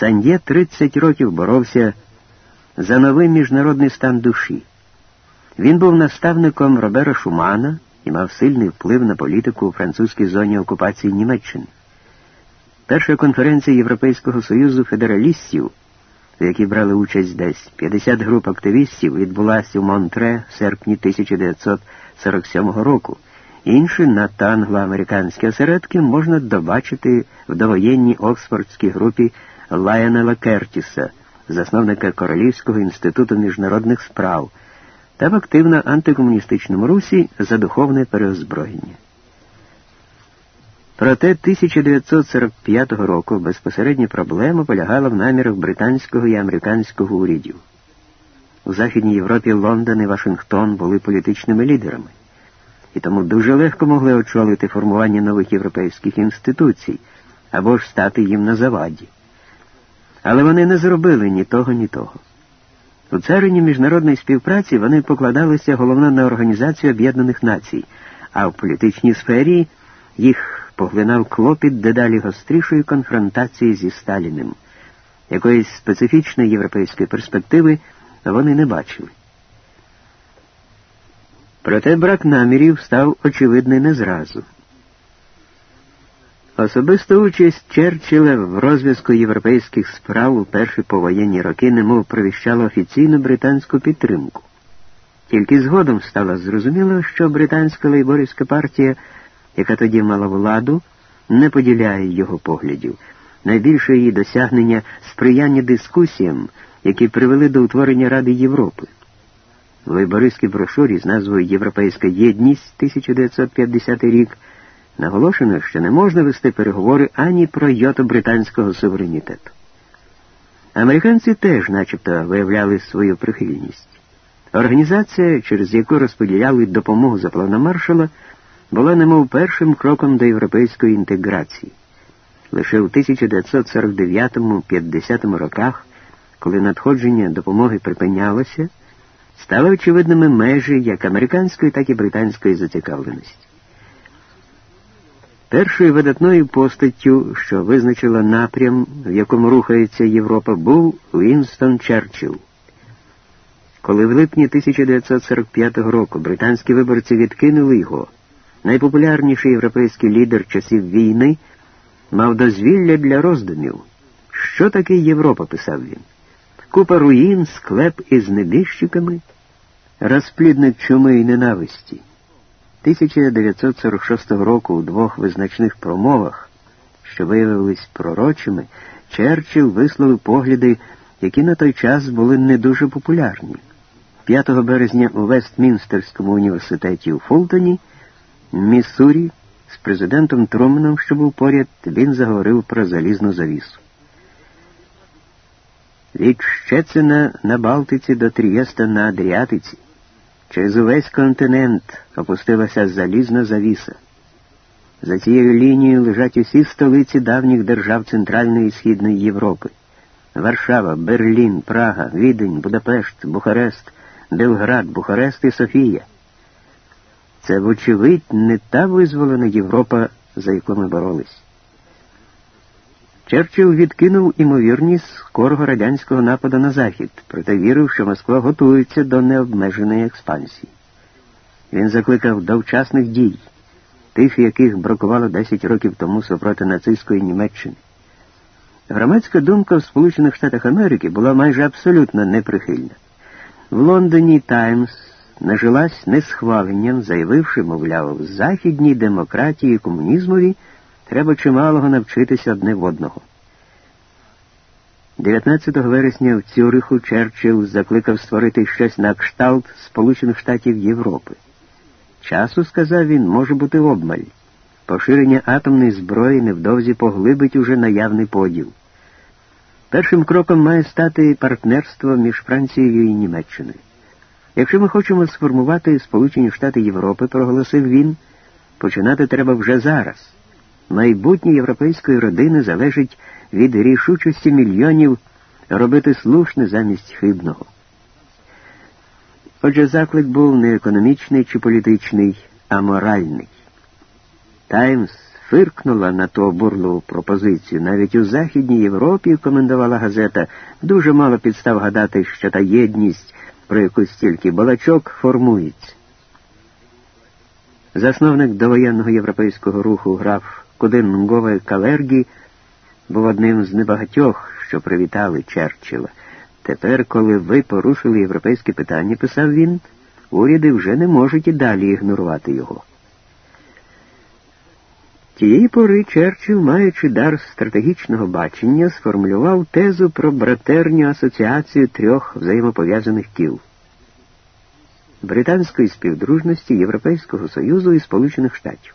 Сан'є 30 років боровся за новий міжнародний стан душі. Він був наставником Робера Шумана і мав сильний вплив на політику у французькій зоні окупації Німеччини. Перша конференція Європейського союзу федералістів, в якій брали участь десь 50 груп активістів, відбулася у Монтре в серпні 1947 року. Інші надто англо-американські осередки можна добачити в довоєнній Оксфордській групі Лайонела Кертіса, засновника Королівського інституту міжнародних справ, та в активно антикомуністичному русі за духовне переозброєння. Проте 1945 року безпосередня проблема полягала в намірах британського і американського урядів. У Західній Європі Лондон і Вашингтон були політичними лідерами, і тому дуже легко могли очолити формування нових європейських інституцій або ж стати їм на заваді. Але вони не зробили ні того, ні того. У царині міжнародної співпраці вони покладалися головно на Організацію Об'єднаних Націй, а в політичній сфері їх поглинав клопіт дедалі гострішої конфронтації зі Сталіним. Якоїсь специфічної європейської перспективи вони не бачили. Проте брак намірів став очевидний не зразу. Особиста участь Черчилля в розв'язку європейських справ у перші повоєнні роки немов провіщала офіційну британську підтримку. Тільки згодом стало зрозуміло, що британська лейбористська партія, яка тоді мала владу, не поділяє його поглядів. Найбільше її досягнення сприяння дискусіям, які привели до утворення Ради Європи. В лейбористській брошурі з назвою Європейська єдність 1950 рік наголошено, що не можна вести переговори ані про йоту британського суверенітету. Американці теж начебто виявляли свою прихильність. Організація, через яку розподіляли допомогу за планом маршала, була немов першим кроком до європейської інтеграції. Лише у 1949-50 роках, коли надходження допомоги припинялося, стали очевидними межі як американської, так і британської зацікавленості. Першою видатною постаттю, що визначила напрям, в якому рухається Європа, був Вінстон Черчилл. Коли в липні 1945 року британські виборці відкинули його, найпопулярніший європейський лідер часів війни мав дозвілля для роздумів. Що таке Європа, писав він. Купа руїн, склеп із небіжчиками, розплідник чуми і ненависті. 1946 року у двох визначних промовах, що виявились пророчими, Черчилл висловив погляди, які на той час були не дуже популярні. 5 березня у Вестмінстерському університеті у Фултоні, Міссурі, з президентом Труманом, що був поряд, він заговорив про залізну завісу. Від Щецина на Балтиці до Трієста на Адріатиці. Через увесь континент опустилася залізна завіса. За цією лінією лежать усі столиці давніх держав Центральної і Східної Європи. Варшава, Берлін, Прага, Відень, Будапешт, Бухарест, Белград, Бухарест і Софія. Це, вочевидь, не та визволена Європа, за яку ми боролись. Черчилл відкинув імовірність скорого радянського нападу на Захід, проте вірив, що Москва готується до необмеженої експансії. Він закликав до вчасних дій, тих, яких бракувало 10 років тому супроти нацистської Німеччини. Громадська думка в Сполучених Штатах Америки була майже абсолютно неприхильна. В Лондоні Таймс нажилась несхваленням, заявивши, мовляв, західній демократії і комунізмові. Треба чималого навчитися одне в одного. 19 вересня в Цюриху Черчилл закликав створити щось на кшталт Сполучених Штатів Європи. Часу, сказав він, може бути обмаль. Поширення атомної зброї невдовзі поглибить уже наявний поділ. Першим кроком має стати партнерство між Францією і Німеччиною. Якщо ми хочемо сформувати Сполучені Штати Європи, проголосив він, починати треба вже зараз. Майбутнє європейської родини залежить від рішучості мільйонів робити слушне замість хибного. Отже, заклик був не економічний чи політичний, а моральний. Таймс фиркнула на ту обурливу пропозицію. Навіть у Західній Європі, комендувала газета, дуже мало підстав гадати, що та єдність, про яку стільки балачок, формується. Засновник довоєнного європейського руху граф Кудин Нгове Калергі був одним з небагатьох, що привітали Черчилла. Тепер, коли ви порушили європейське питання, писав він, уряди вже не можуть і далі ігнорувати його. Тієї пори Черчилл, маючи дар стратегічного бачення, сформулював тезу про братерню асоціацію трьох взаємопов'язаних кіл британської співдружності Європейського Союзу і Сполучених Штатів.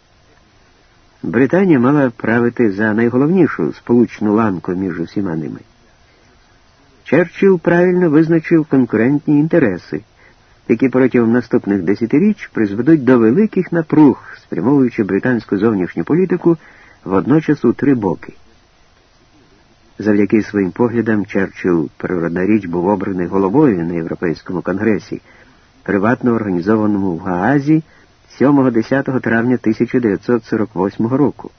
Британія мала правити за найголовнішу сполучну ланку між усіма ними. Черчилл правильно визначив конкурентні інтереси, які протягом наступних десятиріч призведуть до великих напруг, спрямовуючи британську зовнішню політику водночас у три боки. Завдяки своїм поглядам Черчилл, природна річ, був обраний головою на Європейському конгресі, приватно організованому в Гаазі 7-10 травня 1948 року.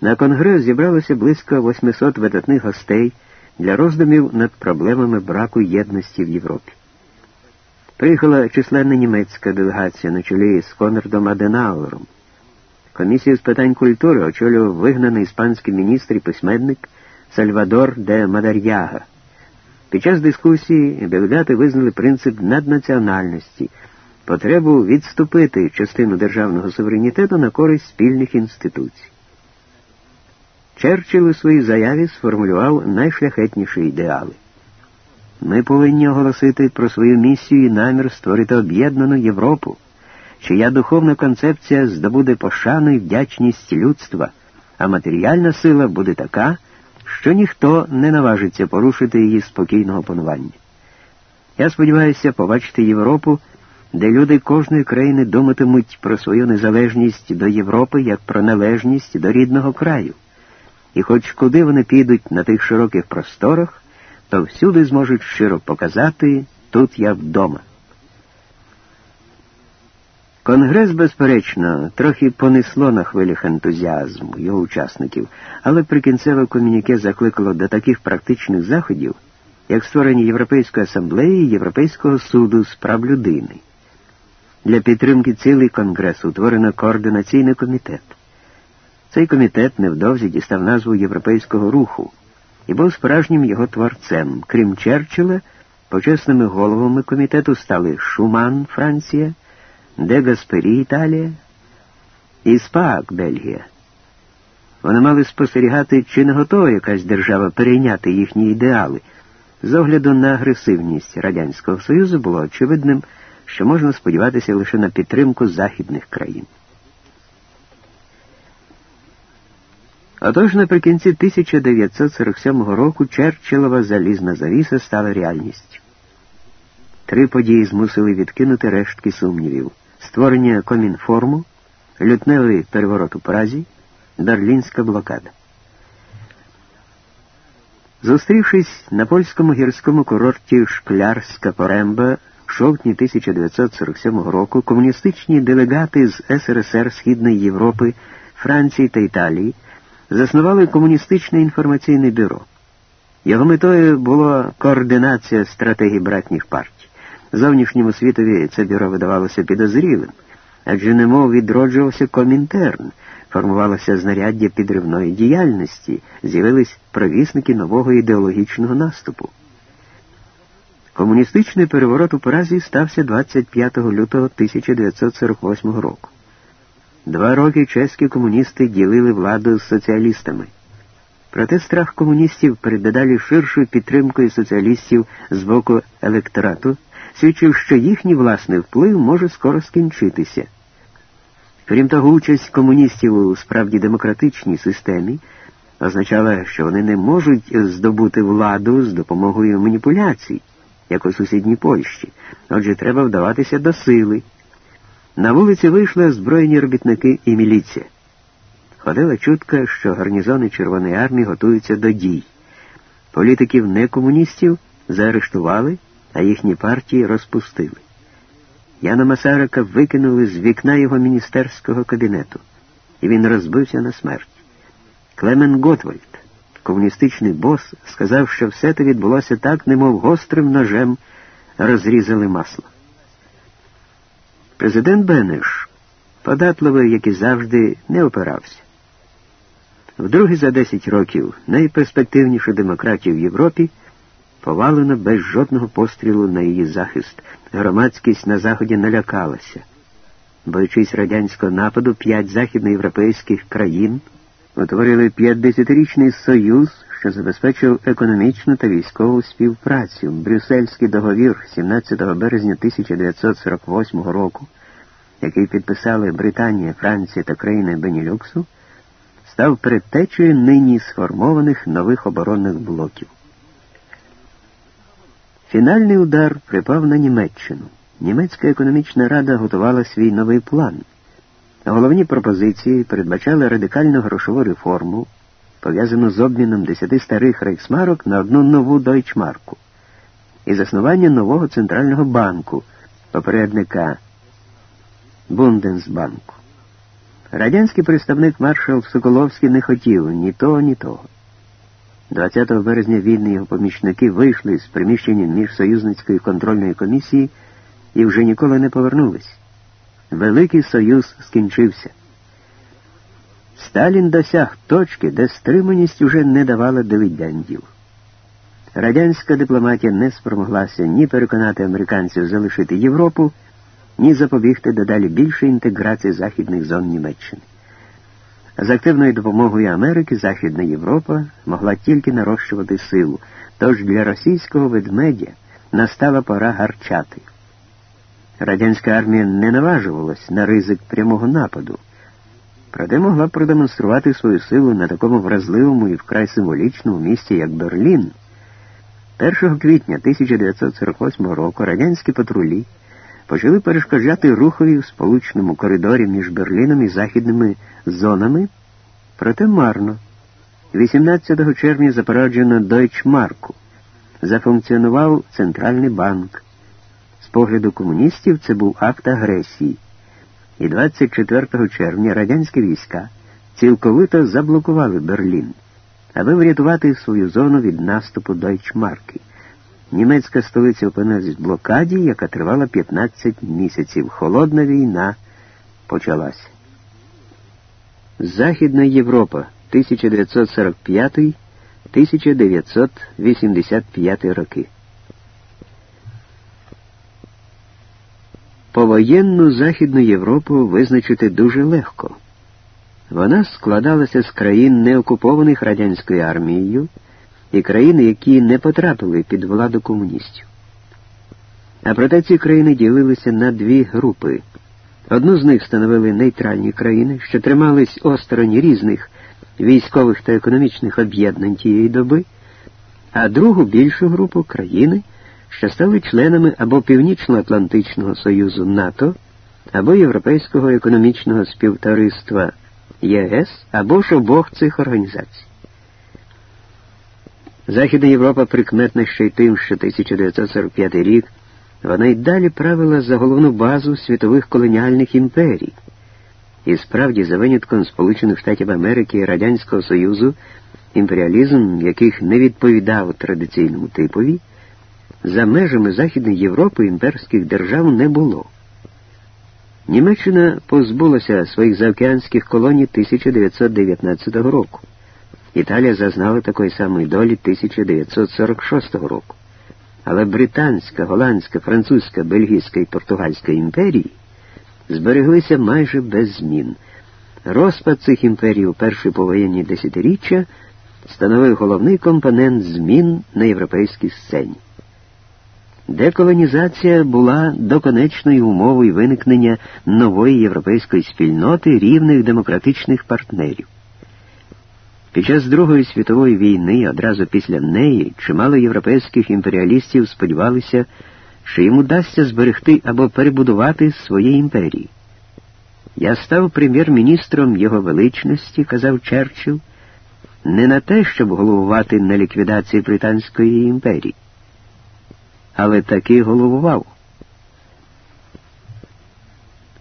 На конгрес зібралося близько 800 видатних гостей для роздумів над проблемами браку єдності в Європі. Приїхала численна німецька делегація на чолі з Конрадом Аденауером. Комісію з питань культури очолював вигнаний іспанський міністр і письменник Сальвадор де Мадар'яга. Під час дискусії делегати визнали принцип наднаціональності, потребу відступити частину державного суверенітету на користь спільних інституцій. Черчилл у своїй заяві сформулював найшляхетніші ідеали. Ми повинні оголосити про свою місію і намір створити об'єднану Європу, чия духовна концепція здобуде пошану і вдячність людства, а матеріальна сила буде така, що ніхто не наважиться порушити її спокійного панування. Я сподіваюся побачити Європу, де люди кожної країни думатимуть про свою незалежність до Європи як про належність до рідного краю. І хоч куди вони підуть на тих широких просторах, то всюди зможуть щиро показати тут я вдома. Конгрес, безперечно, трохи понесло на хвилях ентузіазму його учасників, але прикінцеве комюніке закликало до таких практичних заходів, як створення Європейської асамблеї і Європейського суду з прав людини. Для підтримки цілий конгрес утворено координаційний комітет. Цей комітет невдовзі дістав назву Європейського руху і був справжнім його творцем. Крім Черчилля, почесними головами комітету стали Шуман, Франція де Гаспері Італія і Спаак Бельгія. Вони мали спостерігати, чи не готова якась держава перейняти їхні ідеали. З огляду на агресивність Радянського Союзу було очевидним, що можна сподіватися лише на підтримку західних країн. Отож наприкінці 1947 року Черчиллова залізна завіса стала реальністю. Три події змусили відкинути рештки сумнівів створення комінформу, лютневий переворот у Празі, Берлінська блокада. Зустрівшись на польському гірському курорті Шклярська Поремба в жовтні 1947 року, комуністичні делегати з СРСР Східної Європи, Франції та Італії заснували комуністичне інформаційне бюро. Його метою була координація стратегій братніх партій. Зовнішньому світові це бюро видавалося підозрілим, адже немов відроджувався комінтерн, формувалося знаряддя підривної діяльності, з'явились провісники нового ідеологічного наступу. Комуністичний переворот у Празі стався 25 лютого 1948 року. Два роки чеські комуністи ділили владу з соціалістами. Проте страх комуністів перед дедалі ширшою підтримкою соціалістів з боку електорату свідчив, що їхній власний вплив може скоро скінчитися. Крім того, участь комуністів у справді демократичній системі означала, що вони не можуть здобути владу з допомогою маніпуляцій, як у сусідній Польщі, отже, треба вдаватися до сили. На вулиці вийшли озброєні робітники і міліція. Ходила чутка, що гарнізони Червоної армії готуються до дій. Політиків некомуністів заарештували а їхні партії розпустили. Яна Масарика викинули з вікна його міністерського кабінету. і він розбився на смерть. Клемен Готвальд, комуністичний бос, сказав, що все те відбулося так, немов гострим ножем розрізали масло. Президент Бенеш, податливий, як і завжди, не опирався. Вдруге за 10 років найперспективнішу демократію в Європі повалено без жодного пострілу на її захист. Громадськість на Заході налякалася. Боючись радянського нападу, п'ять західноєвропейських країн утворили 50-річний союз, що забезпечив економічну та військову співпрацю. Брюссельський договір 17 березня 1948 року, який підписали Британія, Франція та країни Бенілюксу, став предтечею нині сформованих нових оборонних блоків. Фінальний удар припав на Німеччину. Німецька економічна рада готувала свій новий план. Головні пропозиції передбачали радикальну грошову реформу, пов'язану з обміном десяти старих рейхсмарок на одну нову дойчмарку і заснування нового центрального банку, попередника Бунденсбанку. Радянський представник маршал Соколовський не хотів ні того, ні того. 20 березня він і його помічники вийшли з приміщення міжсоюзницької контрольної комісії і вже ніколи не повернулись. Великий Союз скінчився. Сталін досяг точки, де стриманість уже не давала дивідендів. Радянська дипломатія не спромоглася ні переконати американців залишити Європу, ні запобігти дедалі більшої інтеграції західних зон Німеччини. З активною допомогою Америки Західна Європа могла тільки нарощувати силу, тож для російського ведмедя настала пора гарчати. Радянська армія не наважувалась на ризик прямого нападу, проте могла продемонструвати свою силу на такому вразливому і вкрай символічному місті, як Берлін. 1 квітня 1948 року радянські патрулі почали перешкоджати рухові в сполучному коридорі між Берліном і західними зонами, проте марно. 18 червня запораджено Дойчмарку. Зафункціонував Центральний банк. З погляду комуністів це був акт агресії. І 24 червня радянські війська цілковито заблокували Берлін, аби врятувати свою зону від наступу Дойчмарки. Німецька столиця опинилась в блокаді, яка тривала 15 місяців. Холодна війна почалася. Західна Європа 1945-1985 роки. Повоєнну Західну Європу визначити дуже легко. Вона складалася з країн, не окупованих радянською армією і країни, які не потрапили під владу комуністів. А проте ці країни ділилися на дві групи. Одну з них становили нейтральні країни, що тримались осторонь різних військових та економічних об'єднань тієї доби, а другу більшу групу країни, що стали членами або Північно-Атлантичного Союзу НАТО, або Європейського економічного співтовариства ЄС, або ж обох цих організацій. Західна Європа прикметна ще й тим, що 1945 рік вона й далі правила за головну базу світових колоніальних імперій. І справді, за винятком Сполучених Штатів Америки і Радянського Союзу, імперіалізм, яких не відповідав традиційному типові, за межами Західної Європи імперських держав не було. Німеччина позбулася своїх заокеанських колоній 1919 року. Італія зазнала такої самої долі 1946 року. Але британська, голландська, французька, бельгійська і португальська імперії збереглися майже без змін. Розпад цих імперій у перші повоєнні десятиріччя становив головний компонент змін на європейській сцені. Деколонізація була доконечною умовою виникнення нової європейської спільноти рівних демократичних партнерів. Під час Другої світової війни, одразу після неї, чимало європейських імперіалістів сподівалися, що їм удасться зберегти або перебудувати свої імперії. Я став прем'єр-міністром його величності, казав Черчилл, не на те, щоб головувати на ліквідації Британської імперії, але таки головував.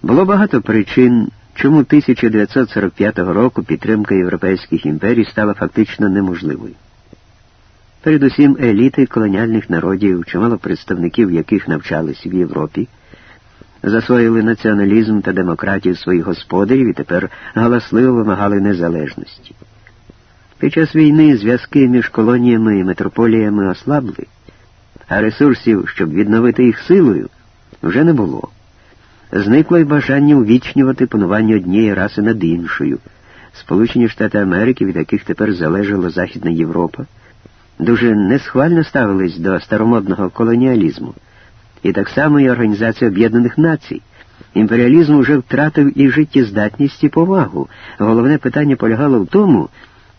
Було багато причин чому 1945 року підтримка європейських імперій стала фактично неможливою. Передусім еліти колоніальних народів, чимало представників яких навчались в Європі, засвоїли націоналізм та демократію своїх господарів і тепер галасливо вимагали незалежності. Під час війни зв'язки між колоніями і метрополіями ослабли, а ресурсів, щоб відновити їх силою, вже не було. Зникло й бажання увічнювати панування однієї раси над іншою. Сполучені Штати Америки, від яких тепер залежала Західна Європа, дуже несхвально ставились до старомодного колоніалізму. І так само і Організація Об'єднаних Націй. Імперіалізм уже втратив і життєздатність, і повагу. Головне питання полягало в тому,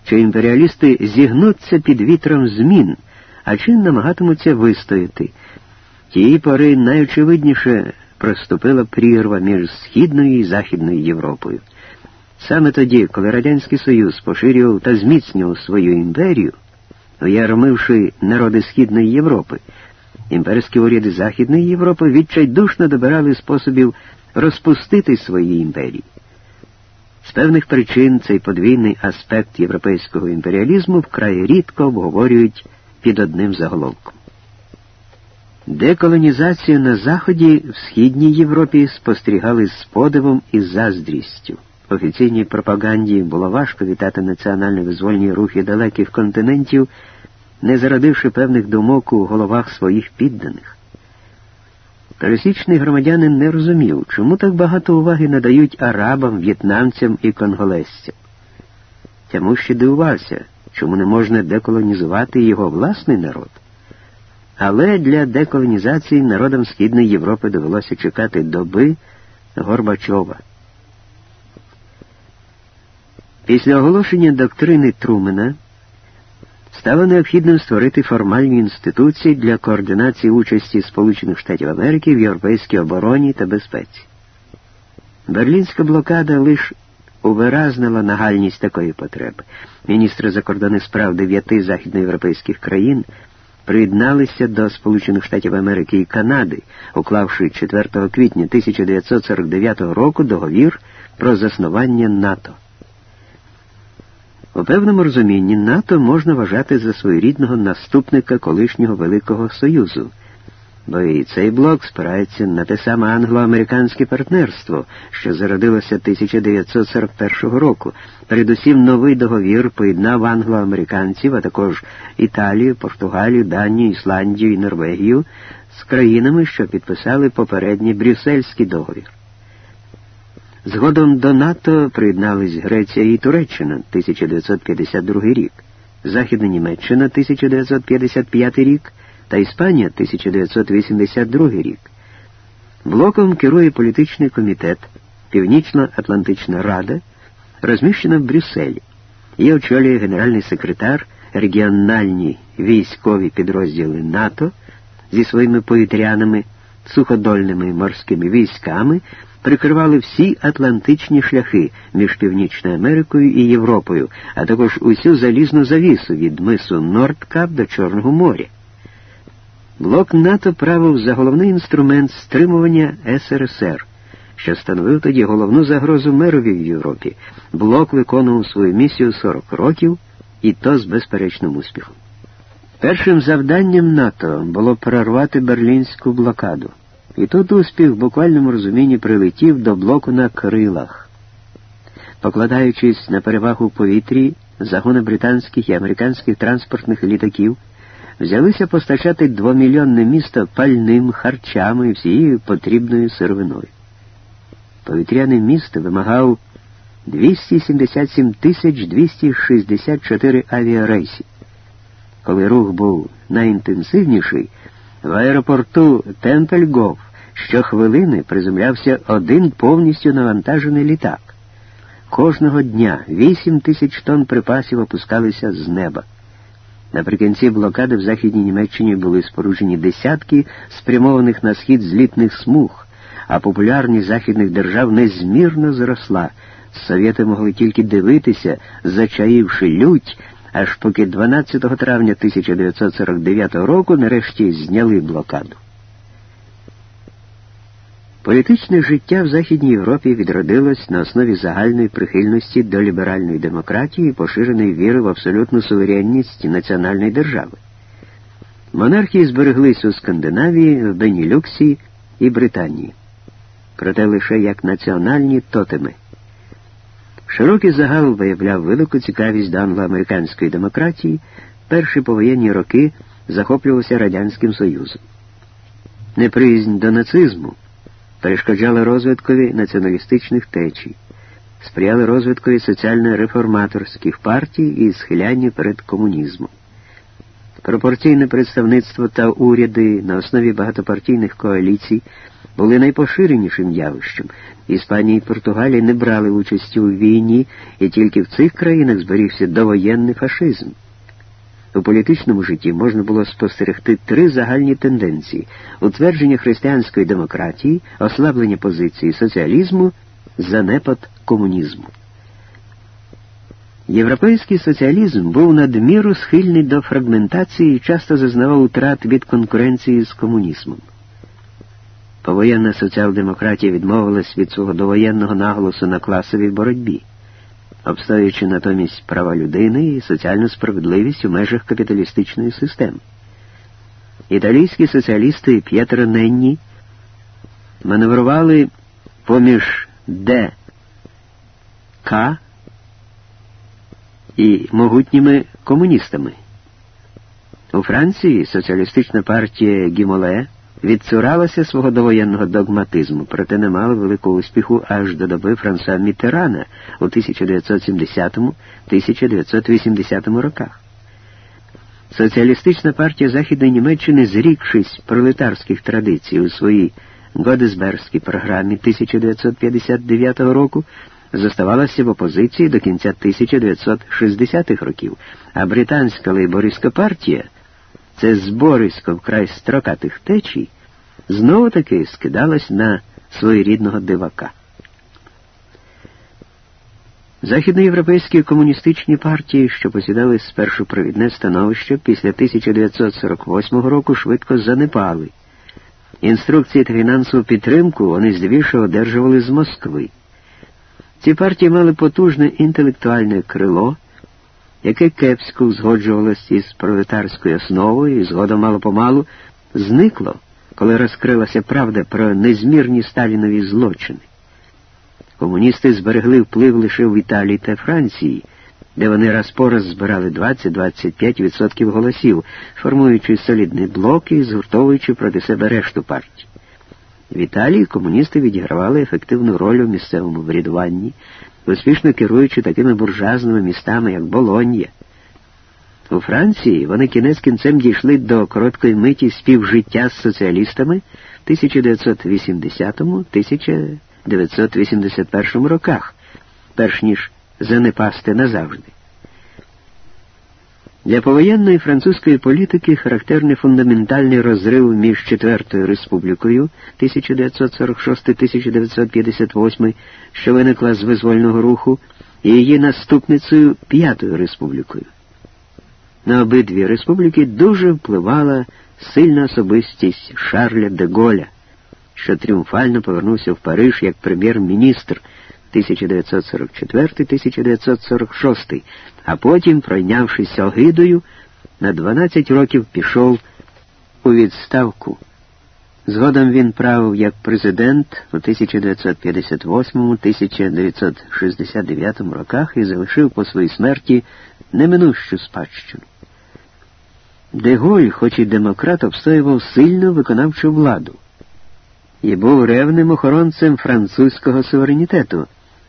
чи імперіалісти зігнуться під вітром змін, а чи намагатимуться вистояти. Тієї пори найочевидніше проступила прірва між Східною і Західною Європою. Саме тоді, коли Радянський Союз поширював та зміцнював свою імперію, уярмивши народи Східної Європи, імперські уряди Західної Європи відчайдушно добирали способів розпустити свої імперії. З певних причин цей подвійний аспект європейського імперіалізму вкрай рідко обговорюють під одним заголовком. Деколонізацію на Заході в Східній Європі спостерігали з подивом і заздрістю. Офіційній пропаганді було важко вітати національно-визвольні рухи далеких континентів, не зародивши певних думок у головах своїх підданих. Пересічний громадянин не розумів, чому так багато уваги надають арабам, в'єтнамцям і конголезцям. Тому ще дивувався, чому не можна деколонізувати його власний народ. Але для деколонізації народам Східної Європи довелося чекати доби Горбачова. Після оголошення доктрини Трумена стало необхідним створити формальні інституції для координації участі Сполучених Штатів Америки в європейській обороні та безпеці. Берлінська блокада лише увиразнила нагальність такої потреби. Міністри закордонних справ дев'яти західноєвропейських країн приєдналися до Сполучених Штатів Америки і Канади, уклавши 4 квітня 1949 року договір про заснування НАТО. У певному розумінні НАТО можна вважати за своєрідного наступника колишнього Великого Союзу, бо і цей блок спирається на те саме англо-американське партнерство, що зародилося 1941 року. Передусім новий договір поєднав англо-американців, а також Італію, Португалію, Данію, Ісландію і Норвегію з країнами, що підписали попередній Брюссельський договір. Згодом до НАТО приєднались Греція і Туреччина 1952 рік, Західна Німеччина 1955 рік та Іспанія 1982 рік. Блоком керує політичний комітет Північно-Атлантична Рада, розміщена в Брюсселі. Її очолює генеральний секретар регіональні військові підрозділи НАТО зі своїми повітряними, суходольними морськими військами прикривали всі атлантичні шляхи між Північною Америкою і Європою, а також усю залізну завісу від мису Нордкап до Чорного моря. Блок НАТО правив за головний інструмент стримування СРСР, що становив тоді головну загрозу мирові в Європі. Блок виконував свою місію 40 років і то з безперечним успіхом. Першим завданням НАТО було прорвати берлінську блокаду. І тут успіх в буквальному розумінні прилетів до блоку на крилах. Покладаючись на перевагу в повітрі, загони британських і американських транспортних літаків взялися постачати двомільйонне місто пальним харчами і всією потрібною сировиною. Повітряне місто вимагав 277 тисяч 264 авіарейсів. Коли рух був найінтенсивніший, в аеропорту Темпельгов щохвилини приземлявся один повністю навантажений літак. Кожного дня 8 тисяч тонн припасів опускалися з неба. Наприкінці блокади в Західній Німеччині були споруджені десятки спрямованих на схід злітних смуг, а популярність західних держав незмірно зросла. Совєти могли тільки дивитися, зачаївши лють, аж поки 12 травня 1949 року нарешті зняли блокаду. Політичне життя в Західній Європі відродилось на основі загальної прихильності до ліберальної демократії і поширеної віри в абсолютну суверенність національної держави. Монархії збереглись у Скандинавії, в Бенілюксі і Британії, проте лише як національні тотеми. Широкий загал виявляв велику цікавість до англоамериканської демократії, перші повоєнні роки захоплювався Радянським Союзом. Неприязнь до нацизму перешкоджала розвиткові націоналістичних течій, сприяли розвиткові соціально-реформаторських партій і схилянню перед комунізмом. Пропорційне представництво та уряди на основі багатопартійних коаліцій були найпоширенішим явищем. Іспанія і Португалія не брали участі у війні, і тільки в цих країнах зберігся довоєнний фашизм. У політичному житті можна було спостерегти три загальні тенденції утвердження християнської демократії, ослаблення позиції соціалізму, занепад комунізму. Європейський соціалізм був надміру схильний до фрагментації і часто зазнавав утрат від конкуренції з комунізмом. Повоєнна соціал-демократія відмовилась від свого довоєнного наголосу на класовій боротьбі обстоюючи натомість права людини і соціальну справедливість у межах капіталістичної системи. Італійські соціалісти П'єтро Ненні маневрували поміж Д. К і могутніми комуністами. У Франції соціалістична партія Гімоле відцуралася свого довоєнного догматизму, проте не мала великого успіху аж до доби Франсуа Мітерана у 1970-1980 роках. Соціалістична партія Західної Німеччини, зрікшись пролетарських традицій у своїй Годесбергській програмі 1959 року, зоставалася в опозиції до кінця 1960-х років, а британська лейбористська партія це зборисько вкрай строкатих течій, знову таки скидалась на своєрідного дивака. Західноєвропейські комуністичні партії, що посідали спершу провідне становище, після 1948 року швидко занепали. Інструкції та фінансову підтримку вони здебільшого одержували з Москви. Ці партії мали потужне інтелектуальне крило яке кепсько узгоджувалось із пролетарською основою і згодом мало помалу зникло, коли розкрилася правда про незмірні сталінові злочини. Комуністи зберегли вплив лише в Італії та Франції, де вони раз по раз збирали 20-25% голосів, формуючи солідні блоки і згуртовуючи проти себе решту партій. В Італії комуністи відігравали ефективну роль у місцевому врядуванні, успішно керуючи такими буржуазними містами, як Болонья. У Франції вони кінець кінцем дійшли до короткої миті співжиття з соціалістами в 1980-1981 роках, перш ніж занепасти назавжди. Для повоєнної французької політики характерний фундаментальний розрив між Четвертою республікою 1946-1958, що виникла з визвольного руху, і її наступницею П'ятою республікою. На обидві республіки дуже впливала сильна особистість Шарля де Голя, що тріумфально повернувся в Париж як прем'єр-міністр 1944-1946, а потім, пройнявшись огидою, на 12 років пішов у відставку. Згодом він правив як президент у 1958-1969 роках і залишив по своїй смерті неминущу спадщину. Деголь, хоч і демократ, обстоював сильну виконавчу владу і був ревним охоронцем французького суверенітету,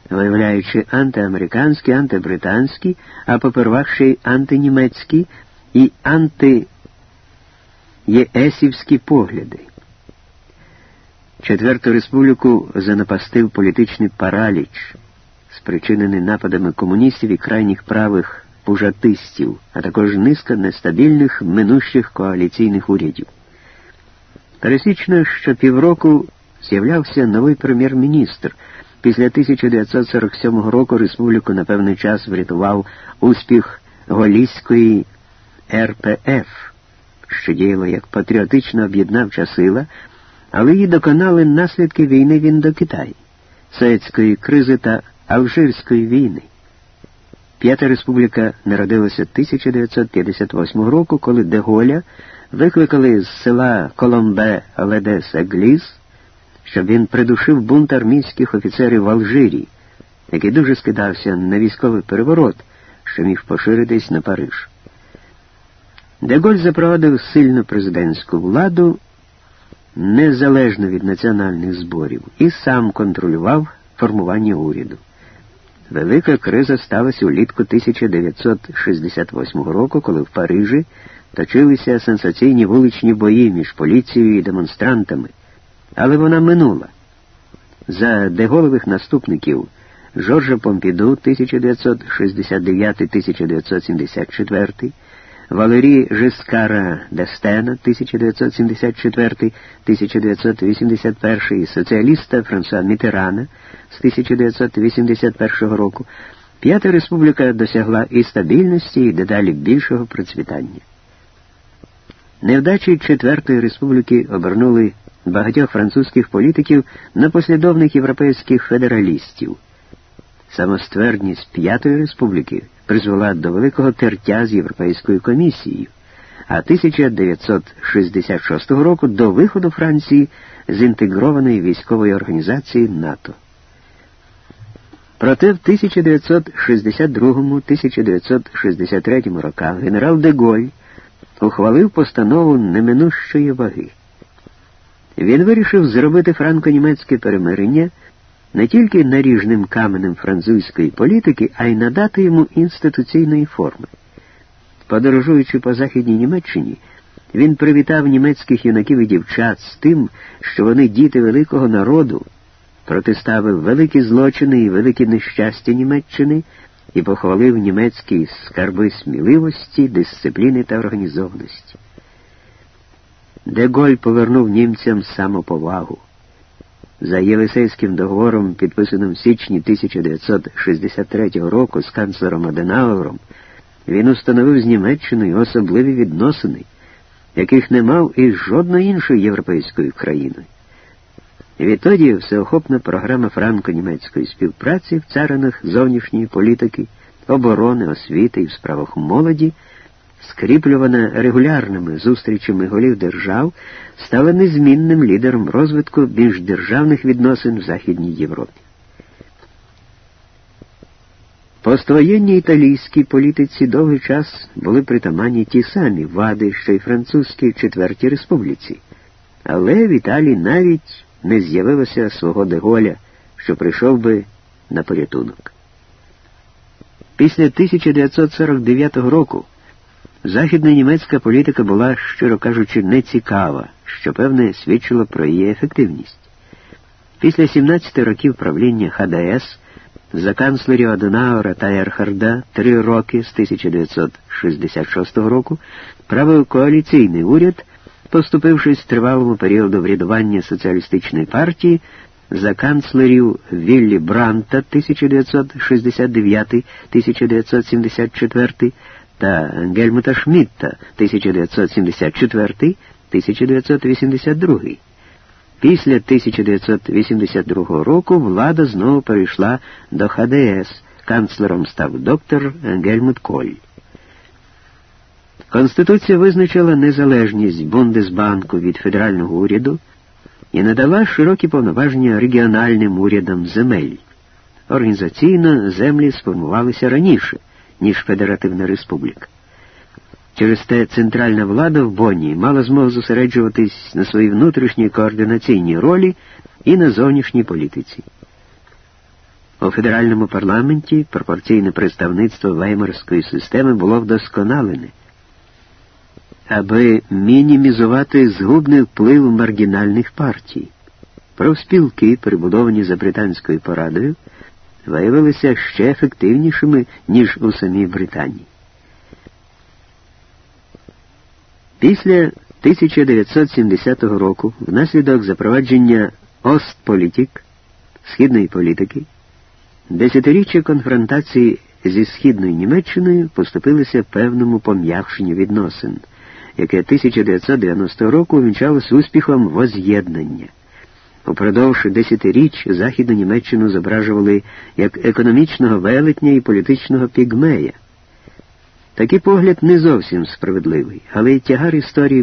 виявляючи антиамериканські, антибританські, а попервах антинімецькі і антиєесівські погляди. Четверту республіку занапастив політичний параліч, спричинений нападами комуністів і крайніх правих пужатистів, а також низка нестабільних минущих коаліційних урядів. Пересічно, що півроку з'являвся новий прем'єр-міністр. Після 1947 року республіку на певний час врятував успіх Голійської РПФ, що діяла як патріотична об'єднавча сила, але її доконали наслідки війни в Індокитаї, Суецької кризи та Алжирської війни. П'ята республіка народилася 1958 року, коли Деголя викликали з села Коломбе Ледес Егліс, щоб він придушив бунт армійських офіцерів в Алжирі, який дуже скидався на військовий переворот, що міг поширитись на Париж. Деголь запровадив сильну президентську владу незалежно від національних зборів і сам контролював формування уряду. Велика криза сталася улітку 1968 року, коли в Парижі точилися сенсаційні вуличні бої між поліцією і демонстрантами, але вона минула. За деголових наступників Жоржа Помпіду 1969-1974, Валерій Жискара Дестена 1974-1981 і соціаліста Франсуа Мітерана з 1981 року, П'ята республіка досягла і стабільності, і дедалі більшого процвітання. Невдачі Четвертої республіки обернули багатьох французьких політиків на послідовних європейських федералістів. Самоствердність П'ятої республіки призвела до великого тертя з Європейською комісією, а 1966 року до виходу Франції з інтегрованої військової організації НАТО. Проте в 1962-1963 роках генерал Деголь ухвалив постанову неминущої ваги. Він вирішив зробити франко-німецьке перемирення не тільки наріжним каменем французької політики, а й надати йому інституційної форми. Подорожуючи по Західній Німеччині, він привітав німецьких юнаків і дівчат з тим, що вони діти великого народу, протиставив великі злочини і великі нещастя Німеччини і похвалив німецькі скарби сміливості, дисципліни та організованості. Деголь повернув німцям самоповагу. За Єлисейським договором, підписаним в січні 1963 року з канцлером Аденауером, він установив з Німеччиною особливі відносини, яких не мав із жодною іншою європейською країною. Відтоді всеохопна програма франко-німецької співпраці в царинах зовнішньої політики, оборони, освіти і в справах молоді скріплювана регулярними зустрічами голів держав, стала незмінним лідером розвитку міждержавних відносин в Західній Європі. Поствоєнній італійській політиці довгий час були притаманні ті самі вади, що й французькій Четвертій Республіці, але в Італії навіть не з'явилося свого Деголя, що прийшов би на порятунок. Після 1949 року Західна німецька політика була, щиро кажучи, нецікава, що певне свідчило про її ефективність. Після 17 років правління ХДС за канцлерів Аденаура та Ерхарда три роки з 1966 року правив коаліційний уряд, поступившись тривалому періоду врядування соціалістичної партії за канцлерів Віллі Бранта 1969-1974 та Гельмута Шмітта 1974-1982. Після 1982 року влада знову перейшла до ХДС. Канцлером став доктор Гельмут Коль. Конституція визначила незалежність Бундесбанку від федерального уряду і надала широкі повноваження регіональним урядам земель. Організаційно землі сформувалися раніше ніж Федеративна Республіка. Через те центральна влада в Бонні мала змогу зосереджуватись на своїй внутрішній координаційній ролі і на зовнішній політиці. У федеральному парламенті пропорційне представництво веймарської системи було вдосконалене, аби мінімізувати згубний вплив маргінальних партій. Профспілки, перебудовані за британською порадою, виявилися ще ефективнішими, ніж у самій Британії. Після 1970 року, внаслідок запровадження Остполітік східної політики, десятиріччя конфронтації зі східною Німеччиною поступилися певному пом'якшенню відносин. яке 1990 року увінчалось успіхом воз'єднання. Упродовж десятиріч Західну Німеччину зображували як економічного велетня і політичного пігмея. Такий погляд не зовсім справедливий, але й тягар історії